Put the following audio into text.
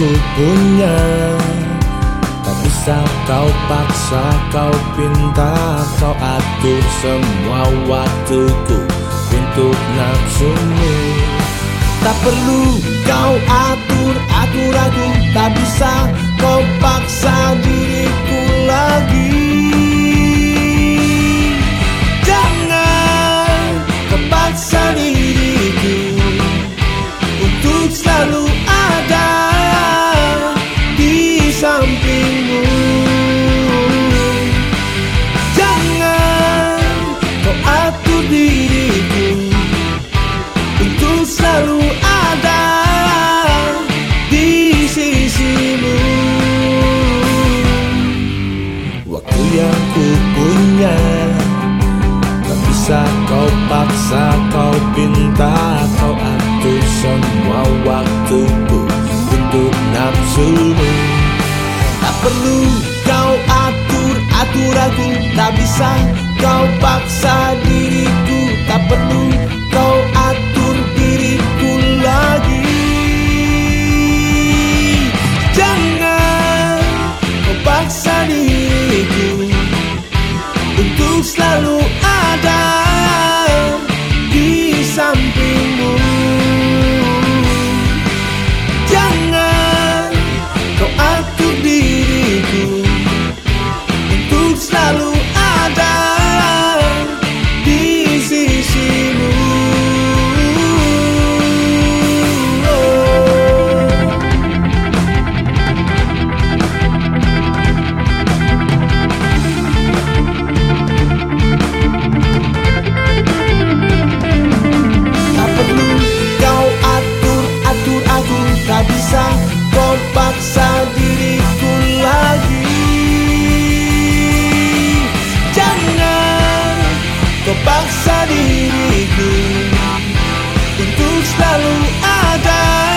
ku punya. Tak bisa kau paksa, kau pinta Kau atur semua waktuku. Untuk nafsumu. Tak perlu kau atur, atur aku Tak bisa kau paksa diriku lagi kau paksa, kau pinta Kau atur semua waktuku Untuk nafsumu. Tak perlu kau atur, atur aku Tak bisa kau paksa diriku. Tak perlu diriku untuk selalu ada.